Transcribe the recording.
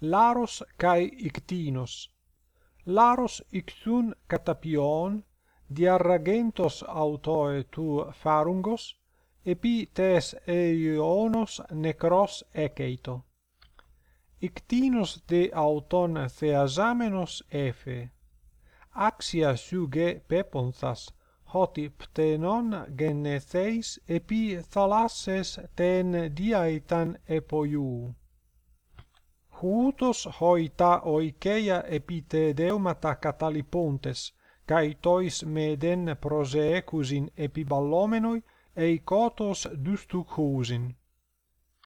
Laros kai ictinos. Laros ictun katapion diarragentos autoe tu pharungos epi tes eionos necros ekeito. Ictinos de auton theasamenos efe. Axia suge peponthas hoti ptenon genetheis epi thalasses ten diaitan epoiou huutos hoita oikeia epitedeuma ta katalipontes, kai tois meden proseecusin epiballamenoi eikotos dystuchousin.